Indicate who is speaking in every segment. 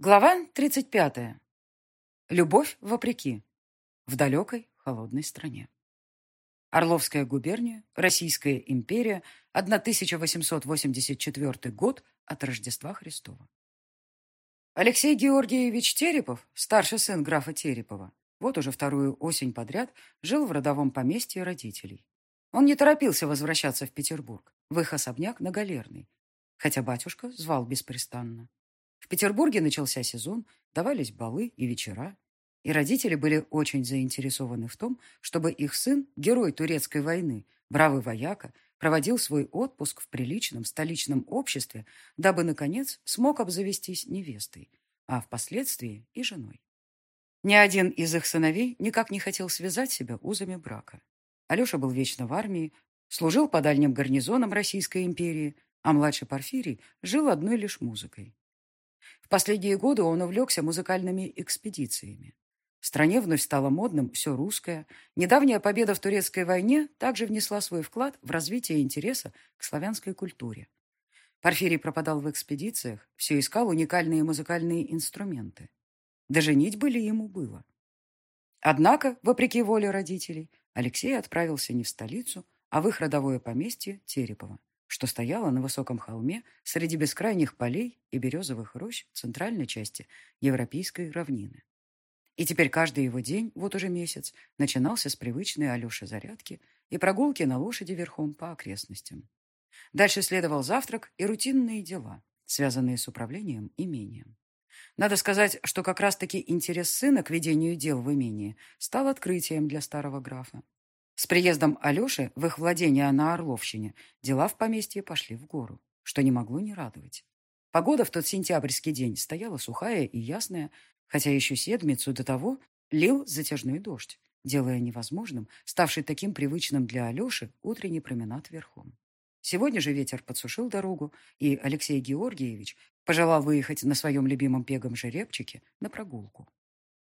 Speaker 1: Глава 35. Любовь вопреки. В далекой холодной стране. Орловская губерния, Российская империя, 1884 год от Рождества Христова. Алексей Георгиевич Терепов, старший сын графа Терепова, вот уже вторую осень подряд жил в родовом поместье родителей. Он не торопился возвращаться в Петербург, в их особняк на Галерной, хотя батюшка звал беспрестанно. В Петербурге начался сезон, давались балы и вечера, и родители были очень заинтересованы в том, чтобы их сын, герой турецкой войны, бравый вояка, проводил свой отпуск в приличном столичном обществе, дабы, наконец, смог обзавестись невестой, а впоследствии и женой. Ни один из их сыновей никак не хотел связать себя узами брака. Алеша был вечно в армии, служил по дальним гарнизонам Российской империи, а младший Порфирий жил одной лишь музыкой. В последние годы он увлекся музыкальными экспедициями. В стране вновь стало модным все русское. Недавняя победа в турецкой войне также внесла свой вклад в развитие интереса к славянской культуре. Порфирий пропадал в экспедициях, все искал уникальные музыкальные инструменты. Даже нить были ему было. Однако, вопреки воле родителей, Алексей отправился не в столицу, а в их родовое поместье Терепово что стояла на высоком холме среди бескрайних полей и березовых рощ центральной части Европейской равнины. И теперь каждый его день, вот уже месяц, начинался с привычной Алеши зарядки и прогулки на лошади верхом по окрестностям. Дальше следовал завтрак и рутинные дела, связанные с управлением имением. Надо сказать, что как раз-таки интерес сына к ведению дел в имении стал открытием для старого графа. С приездом Алеши в их владение на Орловщине дела в поместье пошли в гору, что не могло не радовать. Погода в тот сентябрьский день стояла сухая и ясная, хотя еще седмицу до того лил затяжной дождь, делая невозможным, ставший таким привычным для Алеши, утренний променад верхом. Сегодня же ветер подсушил дорогу, и Алексей Георгиевич пожелал выехать на своем любимом пегом жеребчике на прогулку.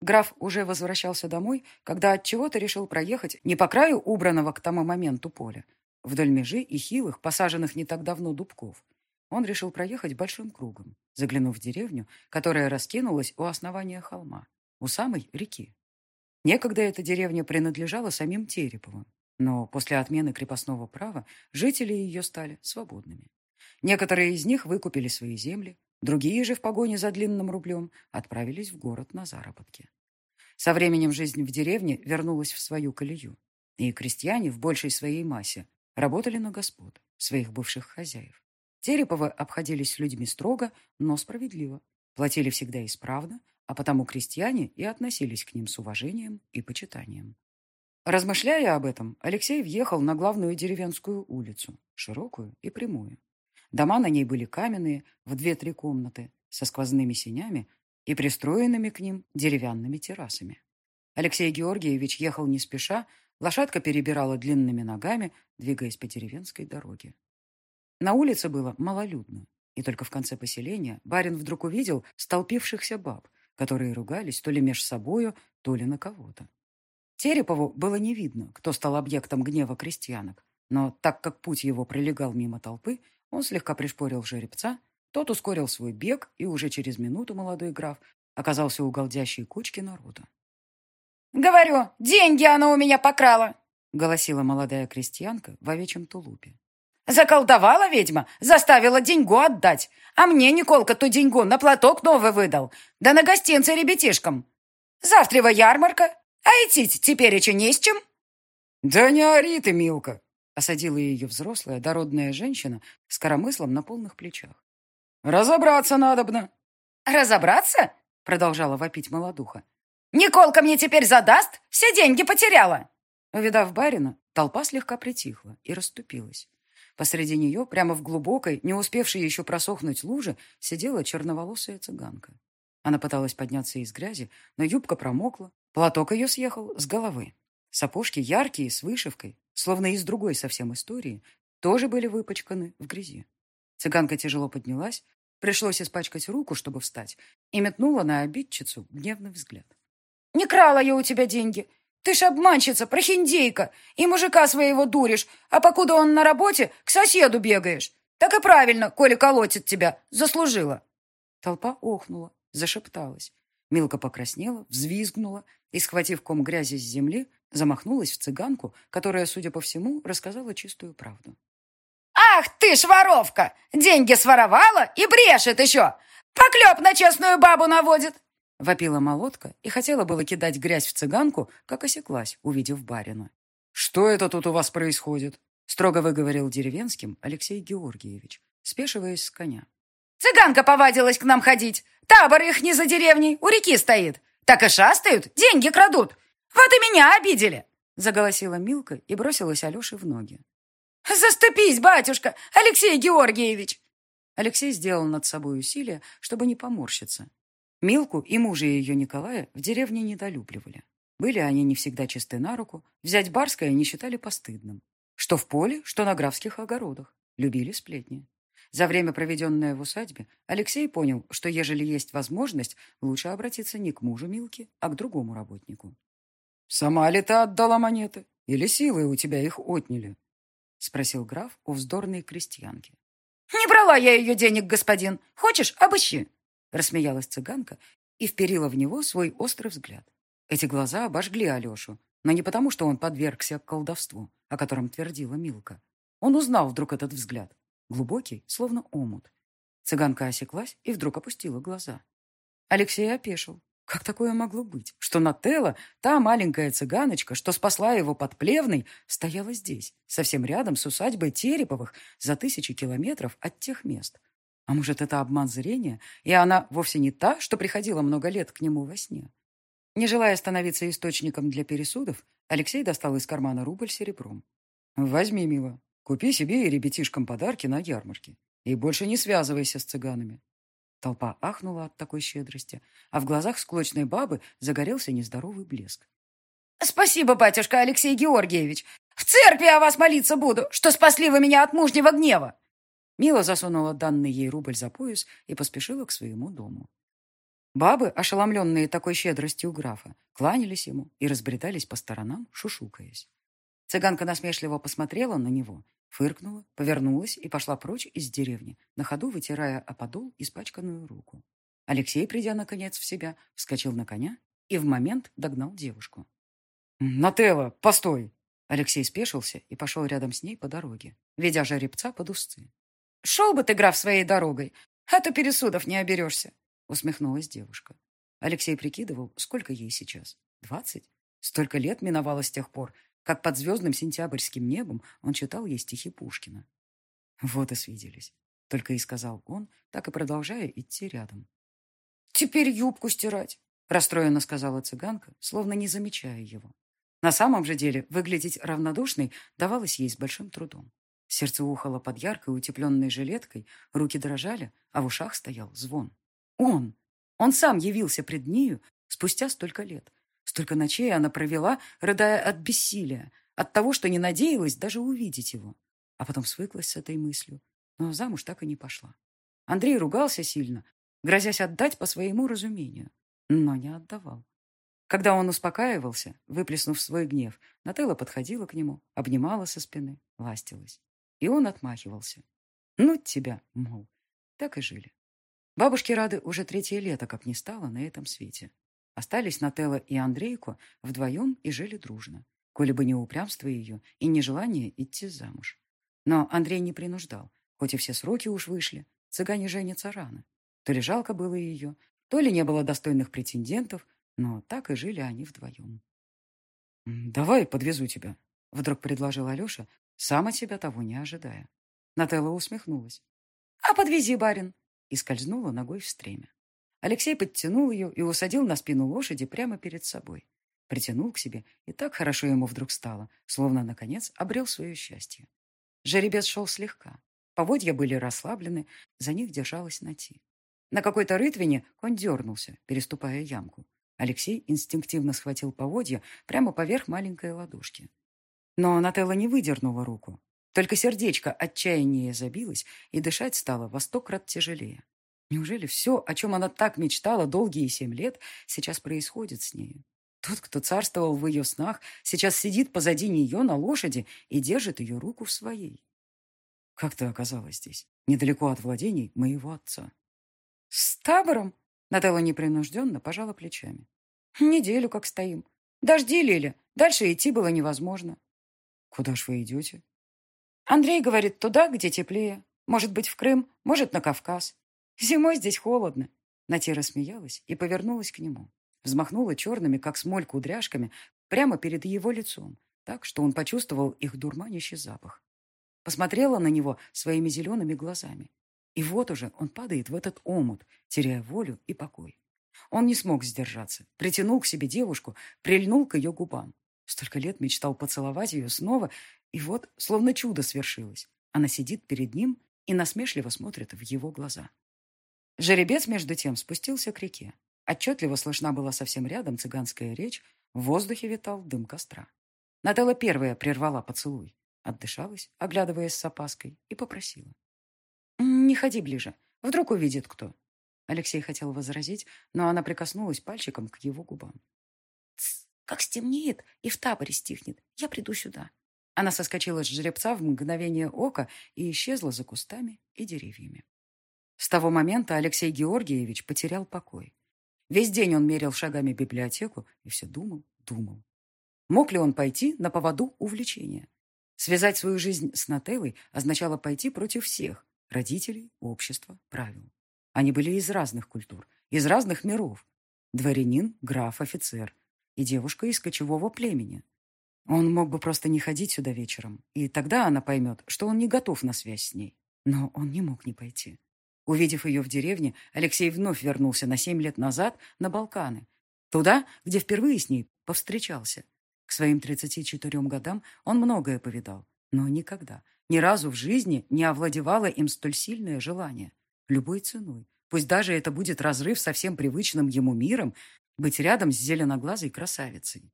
Speaker 1: Граф уже возвращался домой, когда от чего-то решил проехать не по краю убранного к тому моменту поля, вдоль межи и хилых, посаженных не так давно дубков. Он решил проехать большим кругом, заглянув в деревню, которая раскинулась у основания холма, у самой реки. Некогда эта деревня принадлежала самим Тереповым, но после отмены крепостного права жители ее стали свободными. Некоторые из них выкупили свои земли, Другие же в погоне за длинным рублем отправились в город на заработки. Со временем жизнь в деревне вернулась в свою колею, и крестьяне в большей своей массе работали на господ, своих бывших хозяев. Тереповы обходились людьми строго, но справедливо, платили всегда исправно, а потому крестьяне и относились к ним с уважением и почитанием. Размышляя об этом, Алексей въехал на главную деревенскую улицу, широкую и прямую. Дома на ней были каменные, в две-три комнаты, со сквозными сенями и пристроенными к ним деревянными террасами. Алексей Георгиевич ехал не спеша, лошадка перебирала длинными ногами, двигаясь по деревенской дороге. На улице было малолюдно, и только в конце поселения барин вдруг увидел столпившихся баб, которые ругались то ли меж собою, то ли на кого-то. Терепову было не видно, кто стал объектом гнева крестьянок, но так как путь его пролегал мимо толпы, он слегка пришпорил жеребца, тот ускорил свой бег, и уже через минуту молодой граф оказался у голдящей кучки народа.
Speaker 2: «Говорю, деньги она у меня покрала!»
Speaker 1: — голосила молодая крестьянка в овечьем тулупе.
Speaker 2: «Заколдовала ведьма, заставила деньгу отдать, а мне Николка ту деньгу на платок новый выдал, да на гостинцы ребятишкам. Завтрева ярмарка, а идти теперь еще не с чем».
Speaker 1: «Да не ори ты, Милка!» Осадила ее взрослая, дородная женщина с коромыслом на полных плечах. «Разобраться надобно!»
Speaker 2: «Разобраться?» — продолжала вопить молодуха. «Николка мне теперь задаст? Все деньги потеряла!»
Speaker 1: Увидав барина, толпа слегка притихла и расступилась. Посреди нее, прямо в глубокой, не успевшей еще просохнуть луже, сидела черноволосая цыганка. Она пыталась подняться из грязи, но юбка промокла, платок ее съехал с головы. Сапожки яркие, с вышивкой, словно из другой совсем истории, тоже были выпачканы в грязи. Цыганка тяжело поднялась, пришлось испачкать руку, чтобы встать, и метнула на обидчицу гневный взгляд.
Speaker 2: «Не крала я у тебя деньги. Ты ж обманщица, прохиндейка, и мужика своего дуришь, а покуда он на работе, к соседу бегаешь. Так и правильно, коли колотит тебя, заслужила».
Speaker 1: Толпа охнула, зашепталась. Милка покраснела, взвизгнула и, схватив ком грязи с земли, замахнулась в цыганку, которая, судя по всему, рассказала чистую правду.
Speaker 2: «Ах ты ж воровка! Деньги своровала и брешет еще! Поклеп на честную бабу наводит!»
Speaker 1: Вопила молотка и хотела было кидать грязь в цыганку, как осеклась, увидев барина. «Что это тут у вас происходит?» строго выговорил деревенским Алексей Георгиевич, спешиваясь с коня.
Speaker 2: «Цыганка повадилась к нам ходить. Табор их не за деревней, у реки стоит. Так и шастают, деньги крадут. Вот и меня обидели!»
Speaker 1: Заголосила Милка и бросилась Алёше в ноги.
Speaker 2: «Заступись, батюшка, Алексей Георгиевич!»
Speaker 1: Алексей сделал над собой усилие, чтобы не поморщиться. Милку и мужа ее Николая в деревне недолюбливали. Были они не всегда чисты на руку, взять барское не считали постыдным. Что в поле, что на графских огородах. Любили сплетни. За время, проведенное в усадьбе, Алексей понял, что ежели есть возможность, лучше обратиться не к мужу Милки, а к другому работнику. «Сама ли ты отдала монеты? Или силой у тебя их отняли?» — спросил граф у вздорной крестьянки.
Speaker 2: «Не брала я ее денег, господин. Хочешь, обыщи!» — рассмеялась цыганка и вперила в него свой острый взгляд.
Speaker 1: Эти глаза обожгли Алешу, но не потому, что он подвергся колдовству, о котором твердила Милка. Он узнал вдруг этот взгляд, глубокий, словно омут. Цыганка осеклась и вдруг опустила глаза. Алексей опешил. Как такое могло быть? Что Нателла, та маленькая цыганочка, что спасла его под Плевной, стояла здесь, совсем рядом с усадьбой Тереповых, за тысячи километров от тех мест. А может, это обман зрения, и она вовсе не та, что приходила много лет к нему во сне? Не желая становиться источником для пересудов, Алексей достал из кармана рубль серебром. «Возьми, мила, купи себе и ребятишкам подарки на ярмарке. И больше не связывайся с цыганами. Толпа ахнула от такой щедрости, а в глазах склочной бабы загорелся нездоровый блеск.
Speaker 2: «Спасибо, батюшка Алексей Георгиевич! В церкви о вас молиться буду, что спасли вы меня от мужнего гнева!»
Speaker 1: Мила засунула данный ей рубль за пояс и поспешила к своему дому. Бабы, ошеломленные такой щедростью графа, кланялись ему и разбредались по сторонам, шушукаясь. Цыганка насмешливо посмотрела на него Фыркнула, повернулась и пошла прочь из деревни, на ходу вытирая о подол испачканную руку. Алексей, придя наконец в себя, вскочил на коня и в момент догнал девушку. «Нателла, постой!» Алексей спешился и пошел рядом с ней по дороге, ведя жеребца под узцы.
Speaker 2: «Шел бы ты, граф, своей дорогой, а то пересудов не оберешься!»
Speaker 1: усмехнулась девушка. Алексей прикидывал, сколько ей сейчас. Двадцать? Столько лет миновало с тех пор, как под звездным сентябрьским небом он читал ей стихи Пушкина. Вот и свиделись. Только и сказал он, так и продолжая идти рядом.
Speaker 2: «Теперь юбку стирать», — расстроенно сказала цыганка, словно не замечая его.
Speaker 1: На самом же деле выглядеть равнодушной давалось ей с большим трудом. Сердце ухало под яркой утепленной жилеткой, руки дрожали, а в ушах стоял звон. Он! Он сам явился пред нею спустя столько лет, Столько ночей она провела, рыдая от бессилия, от того, что не надеялась даже увидеть его. А потом свыклась с этой мыслью, но замуж так и не пошла. Андрей ругался сильно, грозясь отдать по своему разумению, но не отдавал. Когда он успокаивался, выплеснув свой гнев, Нателла подходила к нему, обнимала со спины, ластилась. И он отмахивался. «Ну тебя, мол». Так и жили. Бабушки рады уже третье лето, как не стало на этом свете. Остались Нателла и Андрейку вдвоем и жили дружно, коли бы не упрямство ее и нежелание идти замуж. Но Андрей не принуждал, хоть и все сроки уж вышли, цыгане женятся рано. То ли жалко было ее, то ли не было достойных претендентов, но так и жили они вдвоем. «Давай подвезу тебя», — вдруг предложил Алеша, сам от себя того не ожидая. Нателла усмехнулась.
Speaker 2: «А подвези, барин!»
Speaker 1: и скользнула ногой в стремя. Алексей подтянул ее и усадил на спину лошади прямо перед собой. Притянул к себе, и так хорошо ему вдруг стало, словно, наконец, обрел свое счастье. Жеребец шел слегка. Поводья были расслаблены, за них держалась Нати. На какой-то рытвине конь дернулся, переступая ямку. Алексей инстинктивно схватил поводья прямо поверх маленькой ладошки. Но Нателла не выдернула руку. Только сердечко отчаяннее забилось, и дышать стало во сто крат тяжелее. Неужели все, о чем она так мечтала долгие семь лет, сейчас происходит с нею? Тот, кто царствовал в ее снах, сейчас сидит позади нее на лошади и держит ее руку в своей. Как ты оказалась здесь, недалеко от владений моего отца?
Speaker 2: С табором?
Speaker 1: Нателла непринужденно пожала плечами. Неделю как стоим. Дожди лили. Дальше идти было невозможно. Куда ж вы идете? Андрей говорит, туда, где теплее. Может быть, в Крым, может, на Кавказ. Зимой здесь холодно. Натира смеялась и повернулась к нему. Взмахнула черными, как смоль, кудряшками прямо перед его лицом, так что он почувствовал их дурманящий запах. Посмотрела на него своими зелеными глазами. И вот уже он падает в этот омут, теряя волю и покой. Он не смог сдержаться, притянул к себе девушку, прильнул к ее губам. Столько лет мечтал поцеловать ее снова, и вот, словно чудо свершилось. Она сидит перед ним и насмешливо смотрит в его глаза. Жеребец, между тем, спустился к реке. Отчетливо слышна была совсем рядом цыганская речь, в воздухе витал дым костра. Нателла первая прервала поцелуй, отдышалась, оглядываясь с опаской, и попросила. «Не ходи ближе, вдруг увидит кто». Алексей хотел возразить, но она прикоснулась пальчиком к его губам. «Тсс, как стемнеет и в таборе стихнет, я приду сюда». Она соскочила с жеребца в мгновение ока и исчезла за кустами и деревьями. С того момента Алексей Георгиевич потерял покой. Весь день он мерил шагами библиотеку и все думал, думал. Мог ли он пойти на поводу увлечения? Связать свою жизнь с Нателлой означало пойти против всех – родителей, общества, правил. Они были из разных культур, из разных миров. Дворянин, граф, офицер. И девушка из кочевого племени. Он мог бы просто не ходить сюда вечером, и тогда она поймет, что он не готов на связь с ней. Но он не мог не пойти. Увидев ее в деревне, Алексей вновь вернулся на семь лет назад на Балканы. Туда, где впервые с ней повстречался. К своим 34 годам он многое повидал, но никогда, ни разу в жизни не овладевало им столь сильное желание. Любой ценой, пусть даже это будет разрыв со всем привычным ему миром, быть рядом с зеленоглазой красавицей.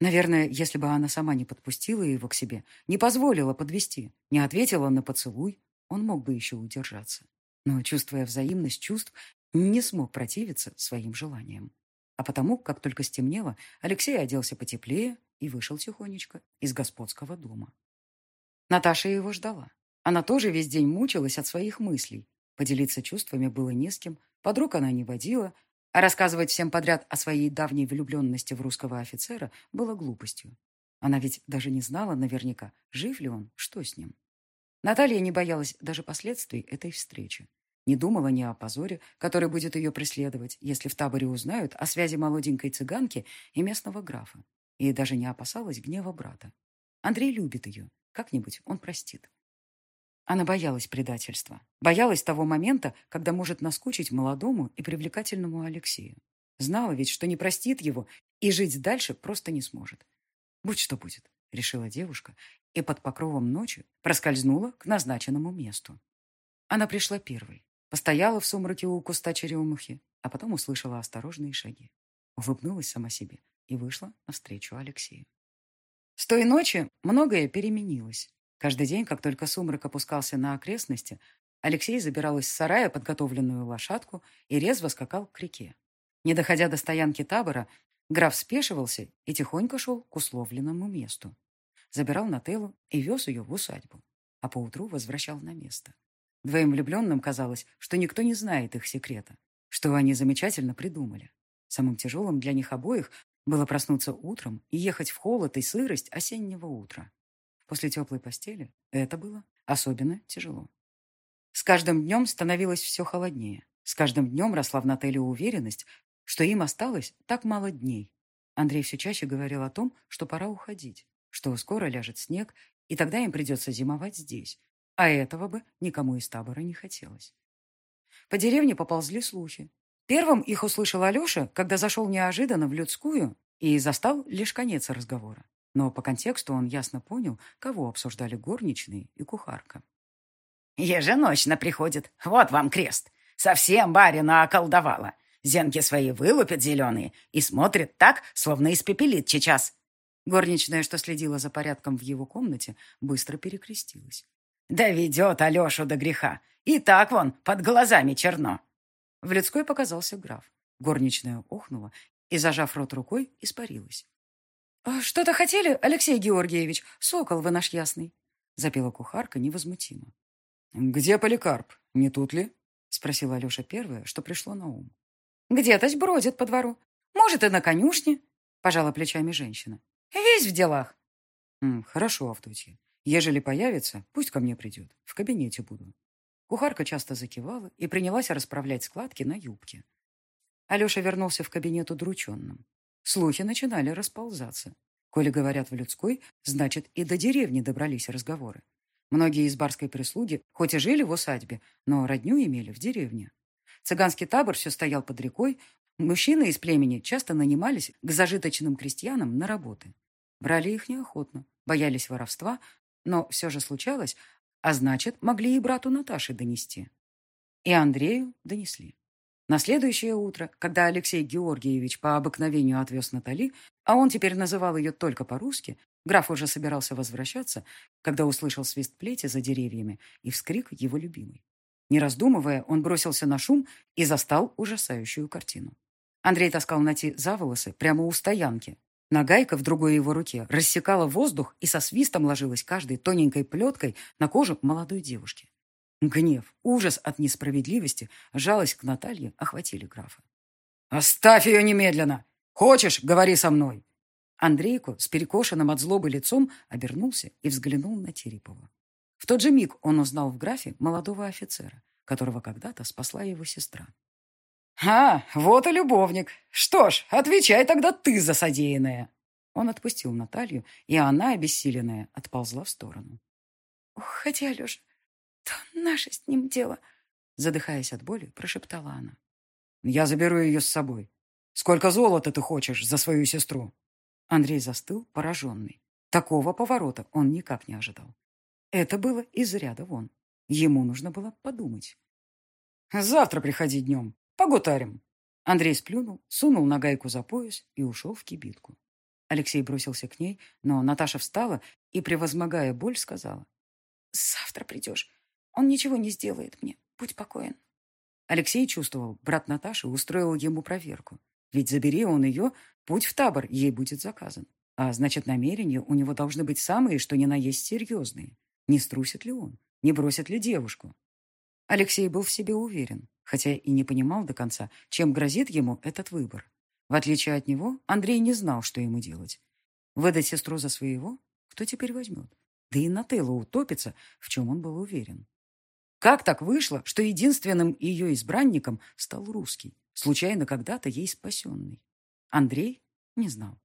Speaker 1: Наверное, если бы она сама не подпустила его к себе, не позволила подвести, не ответила на поцелуй, он мог бы еще удержаться но, чувствуя взаимность чувств, не смог противиться своим желаниям. А потому, как только стемнело, Алексей оделся потеплее и вышел тихонечко из господского дома. Наташа его ждала. Она тоже весь день мучилась от своих мыслей. Поделиться чувствами было не с кем, подруг она не водила, а рассказывать всем подряд о своей давней влюбленности в русского офицера было глупостью. Она ведь даже не знала наверняка, жив ли он, что с ним. Наталья не боялась даже последствий этой встречи. Не думала ни о позоре, который будет ее преследовать, если в таборе узнают о связи молоденькой цыганки и местного графа. И даже не опасалась гнева брата. Андрей любит ее. Как-нибудь он простит. Она боялась предательства. Боялась того момента, когда может наскучить молодому и привлекательному Алексею. Знала ведь, что не простит его и жить дальше просто не сможет. Будь что будет, решила девушка, и под покровом ночи проскользнула к назначенному месту. Она пришла первой. Постояла в сумраке у куста черемухи, а потом услышала осторожные шаги. Улыбнулась сама себе и вышла навстречу Алексею. С той ночи многое переменилось. Каждый день, как только сумрак опускался на окрестности, Алексей забирал из сарая подготовленную лошадку и резво скакал к реке. Не доходя до стоянки табора, граф спешивался и тихонько шел к условленному месту. Забирал Нателлу и вез ее в усадьбу, а поутру возвращал на место. Двоим влюбленным казалось, что никто не знает их секрета, что они замечательно придумали. Самым тяжелым для них обоих было проснуться утром и ехать в холод и сырость осеннего утра. После теплой постели это было особенно тяжело. С каждым днем становилось все холоднее. С каждым днем росла в Нателле уверенность, что им осталось так мало дней. Андрей все чаще говорил о том, что пора уходить, что скоро ляжет снег, и тогда им придется зимовать здесь, а этого бы никому из табора не хотелось. По деревне поползли слухи. Первым их услышал Алеша, когда зашел неожиданно в людскую и застал лишь конец разговора. Но по контексту он ясно понял, кого обсуждали горничные и кухарка.
Speaker 2: «Еженочно приходит. Вот вам крест. Совсем барина околдовала. Зенки свои вылупят зеленые и смотрит так, словно испепелит сейчас».
Speaker 1: Горничная, что следила за порядком в его комнате, быстро перекрестилась.
Speaker 2: Доведет Алешу до греха. И так вон, под глазами черно.
Speaker 1: В людской показался граф. Горничная охнула и, зажав рот рукой, испарилась. «А «Что-то хотели, Алексей Георгиевич? Сокол вы наш ясный!» Запела кухарка невозмутимо.
Speaker 3: «Где Поликарп? Не тут ли?»
Speaker 1: Спросила Алеша первое, что пришло на ум. Где-то бродит по двору. Может, и на конюшне, пожала плечами женщина. Весь в делах. хорошо, Авдотья. Ежели появится, пусть ко мне придет. В кабинете буду. Кухарка часто закивала и принялась расправлять складки на юбке. Алеша вернулся в кабинет удрученным. Слухи начинали расползаться. Коли говорят в людской, значит, и до деревни добрались разговоры. Многие из барской прислуги, хоть и жили в усадьбе, но родню имели в деревне. Цыганский табор все стоял под рекой, мужчины из племени часто нанимались к зажиточным крестьянам на работы. Брали их неохотно, боялись воровства, но все же случалось, а значит, могли и брату Наташи донести. И Андрею донесли. На следующее утро, когда Алексей Георгиевич по обыкновению отвез Натали, а он теперь называл ее только по-русски, граф уже собирался возвращаться, когда услышал свист плети за деревьями и вскрик его любимой. Не раздумывая, он бросился на шум и застал ужасающую картину. Андрей таскал Нати за волосы прямо у стоянки. Нагайка в другой его руке рассекала воздух и со свистом ложилась каждой тоненькой плеткой на кожу молодой девушки. Гнев, ужас от несправедливости, жалость к Наталье охватили графа. «Оставь ее немедленно! Хочешь, говори со мной!» Андрейку с перекошенным от злобы лицом обернулся и взглянул на Терепова. В тот же миг он узнал в графе молодого офицера, которого когда-то спасла его сестра. «А, вот и любовник. Что ж, отвечай тогда ты за содеянное!» Он отпустил Наталью, и она, обессиленная, отползла в сторону.
Speaker 3: «Уходи, Алеша, то наше с ним дело», задыхаясь от боли, прошептала она.
Speaker 1: «Я заберу ее с собой. Сколько золота ты хочешь за свою сестру?» Андрей застыл, пораженный. Такого поворота он никак не ожидал. Это было из ряда вон. Ему нужно было подумать. «Завтра приходи днем. Погутарим». Андрей сплюнул, сунул на гайку за пояс и ушел в кибитку. Алексей бросился к ней, но Наташа встала и, превозмогая боль, сказала.
Speaker 3: «Завтра придешь. Он ничего не сделает мне. Будь покоен».
Speaker 1: Алексей чувствовал, брат Наташи устроил ему проверку. Ведь забери он ее, путь в табор ей будет заказан. А значит, намерения у него должны быть самые, что ни на есть серьезные. Не струсит ли он? Не бросит ли девушку? Алексей был в себе уверен, хотя и не понимал до конца, чем грозит ему этот выбор. В отличие от него, Андрей не знал, что ему делать. Выдать сестру за своего? Кто теперь возьмет? Да и Нателло утопится, в чем он был уверен. Как так вышло, что единственным ее избранником стал русский, случайно когда-то ей спасенный? Андрей не знал.